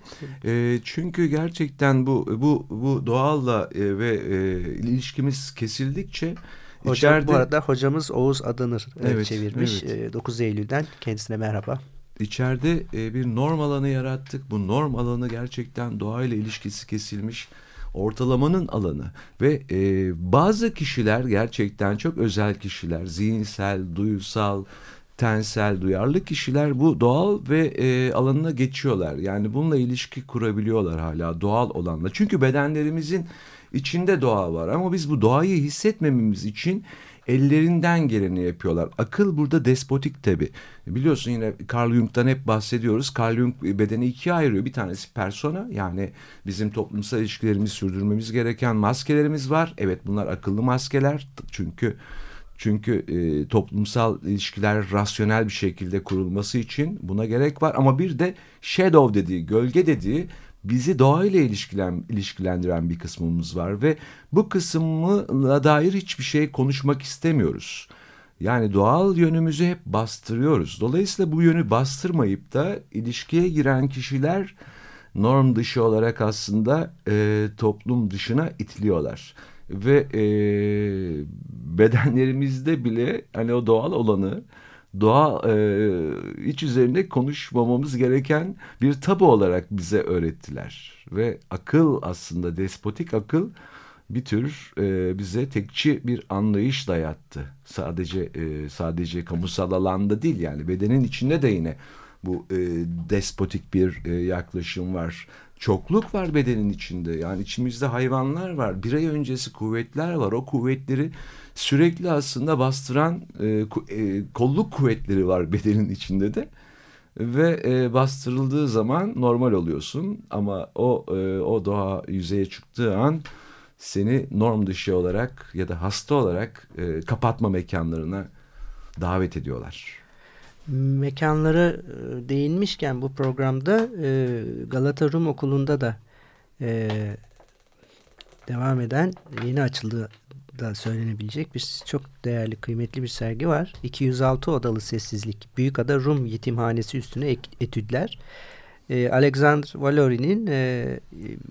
S1: E, çünkü gerçekten bu bu bu doğalla e, ve e, ilişkimiz kesildikçe
S2: Hocam,
S1: içeride
S2: Bu arada hocamız Oğuz Adanır e,
S1: Evet,
S2: çevirmiş.
S1: evet.
S2: E, 9 Eylül'den kendisine merhaba.
S1: içeride e, bir norm alanı yarattık. Bu norm alanı gerçekten doğayla ilişkisi kesilmiş ortalamanın alanı ve e, bazı kişiler gerçekten çok özel kişiler, zihinsel, duysal, tensel, duyarlı kişiler bu doğal ve e, alanına geçiyorlar. Yani bununla ilişki kurabiliyorlar hala doğal olanla. Çünkü bedenlerimizin içinde doğa var ama biz bu doğayı hissetmememiz için ellerinden geleni yapıyorlar. Akıl burada despotik tabi. Biliyorsun yine Carl Jung'dan hep bahsediyoruz. Carl Jung bedeni ikiye ayırıyor. Bir tanesi persona yani bizim toplumsal ilişkilerimizi sürdürmemiz gereken maskelerimiz var. Evet bunlar akıllı maskeler çünkü çünkü e, toplumsal ilişkiler rasyonel bir şekilde kurulması için buna gerek var. Ama bir de shadow dediği, gölge dediği bizi doğayla ilişkilen, ilişkilendiren bir kısmımız var. Ve bu kısımla dair hiçbir şey konuşmak istemiyoruz. Yani doğal yönümüzü hep bastırıyoruz. Dolayısıyla bu yönü bastırmayıp da ilişkiye giren kişiler norm dışı olarak aslında e, toplum dışına itiliyorlar. Ve e, bedenlerimizde bile hani o doğal olanı doğa e, hiç üzerine konuşmamamız gereken bir tabu olarak bize öğrettiler. Ve akıl aslında despotik akıl bir tür e, bize tekçi bir anlayış dayattı. Sadece e, sadece kamusal alanda değil yani bedenin içinde de yine bu e, despotik bir e, yaklaşım var. Çokluk var bedenin içinde. Yani içimizde hayvanlar var. Bir ay öncesi kuvvetler var. O kuvvetleri sürekli aslında bastıran e, e, kolluk kuvvetleri var bedenin içinde de. Ve e, bastırıldığı zaman normal oluyorsun. Ama o e, o doğa yüzeye çıktığı an seni norm dışı olarak ya da hasta olarak e, kapatma mekanlarına davet ediyorlar.
S2: Mekanlara e, değinmişken bu programda e, Galata Rum Okulu'nda da e, devam eden yeni açıldığı da söylenebilecek bir çok değerli kıymetli bir sergi var. 206 odalı sessizlik. Büyükada Rum yetimhanesi üstüne etüdler. Alexander Valori'nin e,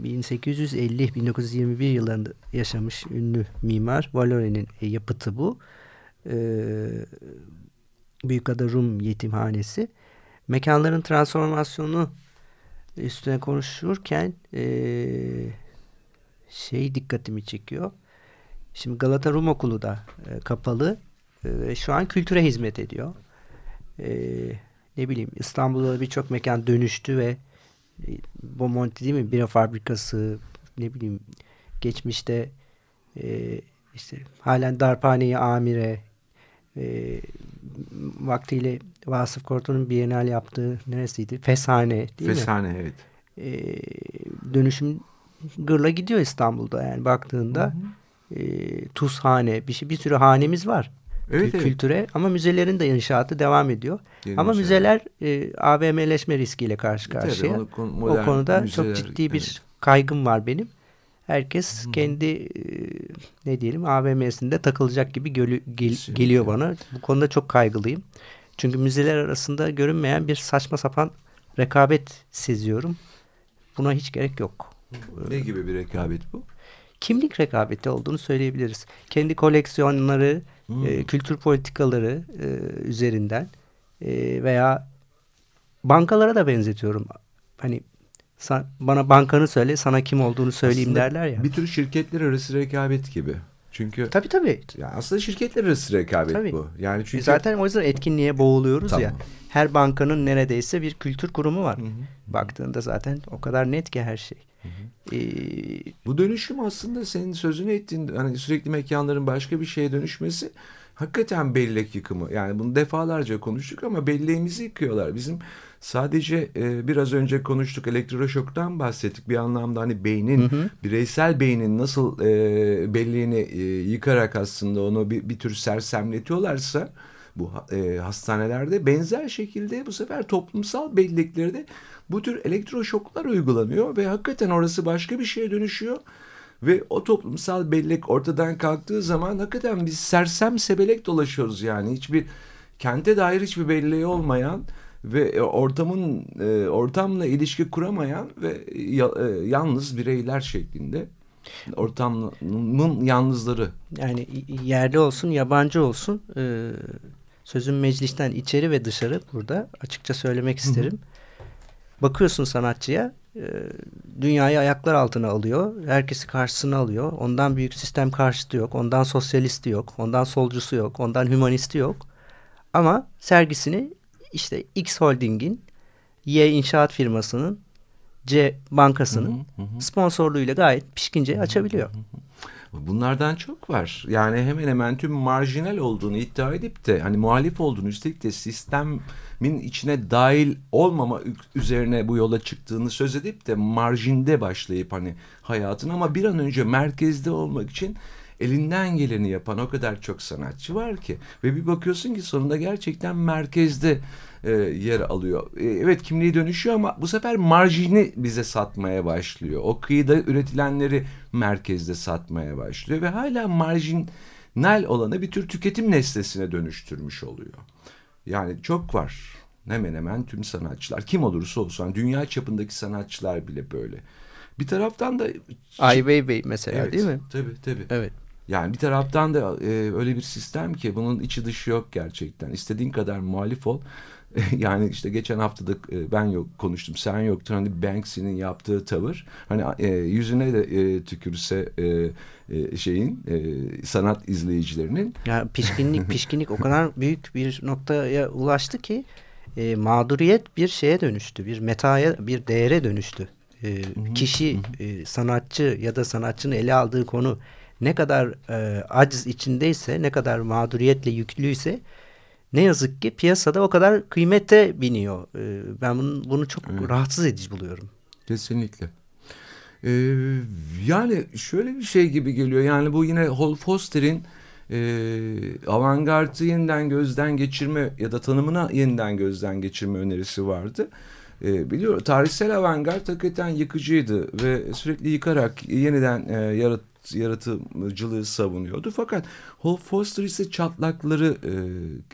S2: 1850-1921 yıllarında yaşamış ünlü mimar Valori'nin yapıtı bu. Büyükada Rum yetimhanesi. Mekanların transformasyonu üstüne konuşurken e, şey dikkatimi çekiyor. Şimdi Galata Rum Okulu da e, kapalı ve şu an kültüre hizmet ediyor. E, ne bileyim İstanbul'da birçok mekan dönüştü ve e, Bomonti değil mi? Bira fabrikası ne bileyim geçmişte e, işte halen darphaneyi amire e, vaktiyle Vasıf Korto'nun Bienal yaptığı neresiydi? Feshane değil
S1: Feshane,
S2: mi?
S1: evet.
S2: E, dönüşüm gırla gidiyor İstanbul'da yani baktığında. Hı hı e, tuzhane bir şey bir sürü hanemiz var.
S1: Evet,
S2: kültüre
S1: evet.
S2: ama müzelerin de inşaatı devam ediyor. Yeni ama müzeler e, AVM'leşme riskiyle karşı karşıya. Tabii, o konuda müzeler, çok ciddi bir evet. kaygım var benim. Herkes kendi e, ne diyelim AVM'sinde takılacak gibi gölü, gel, geliyor bana. Bu konuda çok kaygılıyım. Çünkü müzeler arasında görünmeyen bir saçma sapan rekabet seziyorum. Buna hiç gerek yok.
S1: Ne gibi bir rekabet bu?
S2: kimlik rekabeti olduğunu söyleyebiliriz. Kendi koleksiyonları, hmm. e, kültür politikaları e, üzerinden e, veya bankalara da benzetiyorum. Hani san, bana bankanı söyle, sana kim olduğunu söyleyeyim aslında derler ya.
S1: Bir tür şirketler arası rekabet gibi. Çünkü
S2: tabii tabii.
S1: Yani aslında şirketler arası rekabet tabii. bu. Yani çünkü
S2: e zaten o yüzden etkinliğe boğuluyoruz tamam. ya. Her bankanın neredeyse bir kültür kurumu var. Hı hı. Baktığında zaten o kadar net ki her şey. Hı hı.
S1: Ee, Bu dönüşüm aslında senin sözünü ettiğin hani sürekli mekanların başka bir şeye dönüşmesi hakikaten bellek yıkımı. Yani bunu defalarca konuştuk ama belleğimizi yıkıyorlar. Bizim sadece e, biraz önce konuştuk elektroşoktan bahsettik. Bir anlamda hani beynin, hı hı. bireysel beynin nasıl e, belleğini e, yıkarak aslında onu bir, bir tür sersemletiyorlarsa bu e, hastanelerde benzer şekilde bu sefer toplumsal bellekleri de bu tür elektroşoklar uygulanıyor ve hakikaten orası başka bir şeye dönüşüyor. Ve o toplumsal bellek ortadan kalktığı zaman hakikaten biz sersem sebelek dolaşıyoruz yani. Hiçbir kente dair hiçbir belleği olmayan ve ortamın e, ortamla ilişki kuramayan ve ya, e, yalnız bireyler şeklinde ortamın yalnızları.
S2: Yani yerli olsun yabancı olsun e, sözün meclisten içeri ve dışarı burada açıkça söylemek isterim. Hı hı. Bakıyorsun sanatçıya e, dünyayı ayaklar altına alıyor. Herkesi karşısına alıyor. Ondan büyük sistem karşıtı yok. Ondan sosyalisti yok. Ondan solcusu yok. Ondan hümanisti yok. Ama sergisini işte X Holding'in Y inşaat firmasının C bankasının hı hı hı. sponsorluğuyla gayet pişkince açabiliyor. Hı hı hı.
S1: Bunlardan çok var. Yani hemen hemen tüm marjinal olduğunu iddia edip de hani muhalif olduğunu üstelik de sistemin içine dahil olmama üzerine bu yola çıktığını söz edip de marjinde başlayıp hani hayatın ama bir an önce merkezde olmak için elinden geleni yapan o kadar çok sanatçı var ki ve bir bakıyorsun ki sonunda gerçekten merkezde e, yer alıyor. E, evet kimliği dönüşüyor ama bu sefer marjini bize satmaya başlıyor. O kıyıda üretilenleri merkezde satmaya başlıyor ve hala marjinal olanı bir tür tüketim nesnesine dönüştürmüş oluyor. Yani çok var. Hemen hemen tüm sanatçılar kim olursa olsun dünya çapındaki sanatçılar bile böyle. Bir taraftan da
S2: Ai Weiwei mesela
S1: evet,
S2: değil mi?
S1: Tabii tabii.
S2: Evet.
S1: Yani bir taraftan da e, öyle bir sistem ki bunun içi dışı yok gerçekten. İstediğin kadar muhalif ol. yani işte geçen hafta da e, ben yok konuştum sen yoktun hani Banksy'nin yaptığı tavır hani e, yüzüne de e, tükürse e, e, şeyin e, sanat izleyicilerinin
S2: Ya pişkinlik pişkinlik o kadar büyük bir noktaya ulaştı ki e, mağduriyet bir şeye dönüştü. Bir metaya, bir değere dönüştü. E, kişi, e, sanatçı ya da sanatçının ele aldığı konu ne kadar e, aciz içindeyse, ne kadar mağduriyetle yüklüyse ne yazık ki piyasada o kadar kıymete biniyor. E, ben bunu, bunu çok rahatsız edici buluyorum.
S1: Kesinlikle. Ee, yani şöyle bir şey gibi geliyor. Yani bu yine Hall Foster'in e, avantgardı yeniden gözden geçirme ya da tanımına yeniden gözden geçirme önerisi vardı. E, biliyor tarihsel avantgard hakikaten yıkıcıydı ve sürekli yıkarak yeniden e, yarat, yaratıcılığı savunuyordu. Fakat Hall Foster ise çatlakları e,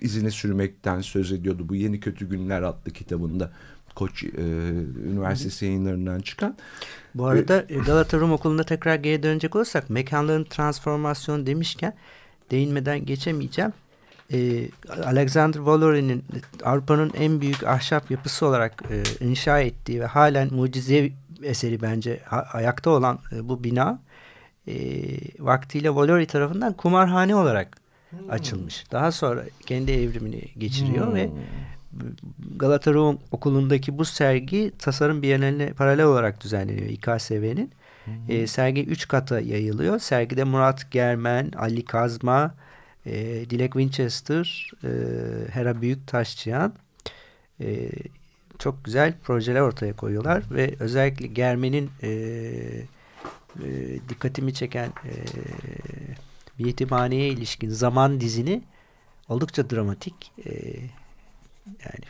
S1: izine sürmekten söz ediyordu bu Yeni Kötü Günler adlı kitabında. Koç e, Üniversitesi yayınlarından çıkan.
S2: Bu arada e, Galata Rum Okulu'nda tekrar geri dönecek olursak mekanların transformasyonu demişken değinmeden geçemeyeceğim. Ee, Alexander Valory'nin Avrupa'nın en büyük ahşap yapısı olarak e, inşa ettiği ve halen mucize eseri bence ayakta olan e, bu bina e, vaktiyle Valory tarafından kumarhane olarak açılmış. Daha sonra kendi evrimini geçiriyor ve Galata Rum Okulu'ndaki bu sergi tasarım biyeneline paralel olarak düzenleniyor İKSV'nin. E, sergi üç kata yayılıyor. Sergide Murat Germen, Ali Kazma, e, Dilek Winchester, e, Hera Büyüktaşçıyan e, çok güzel projeler ortaya koyuyorlar ve özellikle Germen'in e, e, dikkatimi çeken e, bir yetimhaneye ilişkin zaman dizini oldukça dramatik e, yani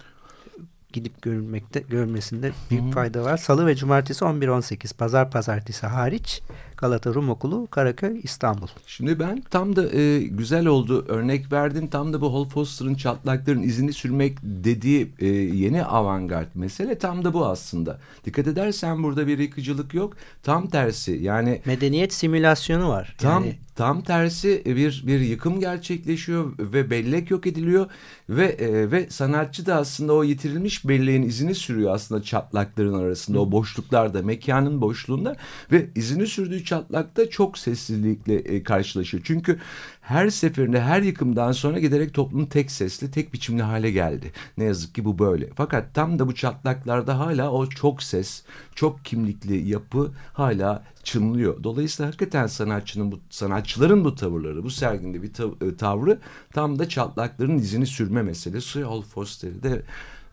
S2: gidip görülmekte görmesinde büyük fayda var. Salı ve cumartesi 11-18 pazar pazartesi hariç Galata Rum Okulu Karaköy İstanbul.
S1: Şimdi ben tam da e, güzel oldu örnek verdin tam da bu Hall Foster'ın çatlakların izini sürmek dediği e, yeni avantgard mesele tam da bu aslında. Dikkat edersen burada bir yıkıcılık yok tam tersi yani
S2: Medeniyet simülasyonu var.
S1: Tam
S2: Yani
S1: tam tersi bir bir yıkım gerçekleşiyor ve bellek yok ediliyor ve e, ve sanatçı da aslında o yitirilmiş belleğin izini sürüyor aslında çatlakların arasında o boşluklarda mekanın boşluğunda ve izini sürdüğü çatlakta çok sessizlikle e, karşılaşıyor. Çünkü her seferinde her yıkımdan sonra giderek toplum tek sesli tek biçimli hale geldi. Ne yazık ki bu böyle. Fakat tam da bu çatlaklarda hala o çok ses, çok kimlikli yapı hala çınlıyor. Dolayısıyla hakikaten sanatçının bu sanatçıların bu tavırları, bu serginde bir tav- e, tavrı tam da çatlakların izini sürme meselesi. Hall Foster'e de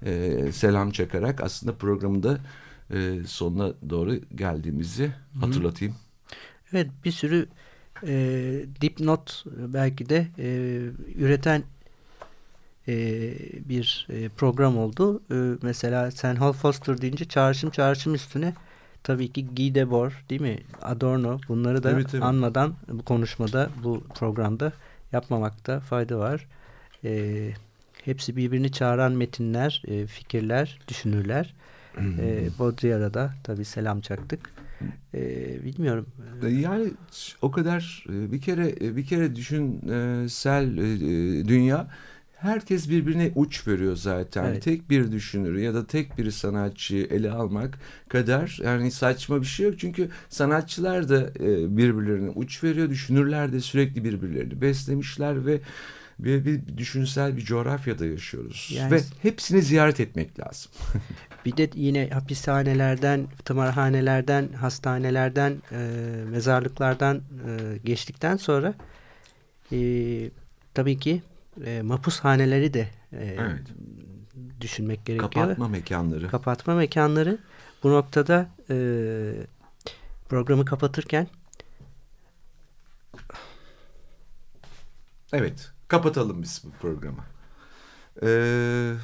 S1: e, selam çakarak aslında programında e, sonuna doğru geldiğimizi hatırlatayım.
S2: Evet bir sürü e, dipnot belki de e, üreten e, bir e, program oldu. E, mesela sen Hal Foster deyince çağrışım çağrışım üstüne tabii ki Guy Debord değil mi? Adorno bunları da
S1: Evet, evet.
S2: anmadan bu konuşmada bu programda yapmamakta fayda var. E, hepsi birbirini çağıran metinler, e, fikirler, düşünürler. e, Baudrillard'a da tabii selam çaktık. E, bilmiyorum.
S1: E, Yani o kadar e, bir kere e, bir kere düşünsel dünya herkes birbirine uç veriyor zaten.
S2: Evet.
S1: Tek bir düşünür ya da tek bir sanatçıyı ele almak kadar yani saçma bir şey yok. Çünkü sanatçılar da birbirlerine uç veriyor. Düşünürler de sürekli birbirlerini beslemişler ve bir, bir düşünsel bir coğrafyada yaşıyoruz.
S2: Yani-
S1: Ve hepsini ziyaret etmek lazım.
S2: Bir de yine hapishanelerden, tımarhanelerden, hastanelerden, e, mezarlıklardan e, geçtikten sonra e, tabii ki e, mapushaneleri de e,
S1: Evet.
S2: düşünmek gerekiyor.
S1: Kapatma mekanları.
S2: Kapatma mekanları. Bu noktada e, programı kapatırken
S1: Evet, kapatalım biz bu programı. Ee,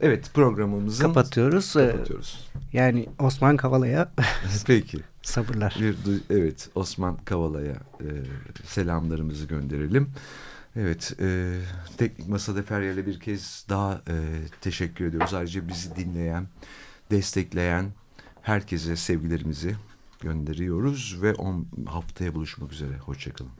S1: evet, programımızın
S2: kapatıyoruz. E,
S1: kapatıyoruz.
S2: yani Osman Kavala'ya
S1: Peki,
S2: sabırlar.
S1: bir evet Osman Kavala'ya e, selamlarımızı gönderelim. Evet, e, Teknik Masa'da Feryal'e bir kez daha e, teşekkür ediyoruz. Ayrıca bizi dinleyen, destekleyen herkese sevgilerimizi gönderiyoruz ve on, haftaya buluşmak üzere. Hoşçakalın.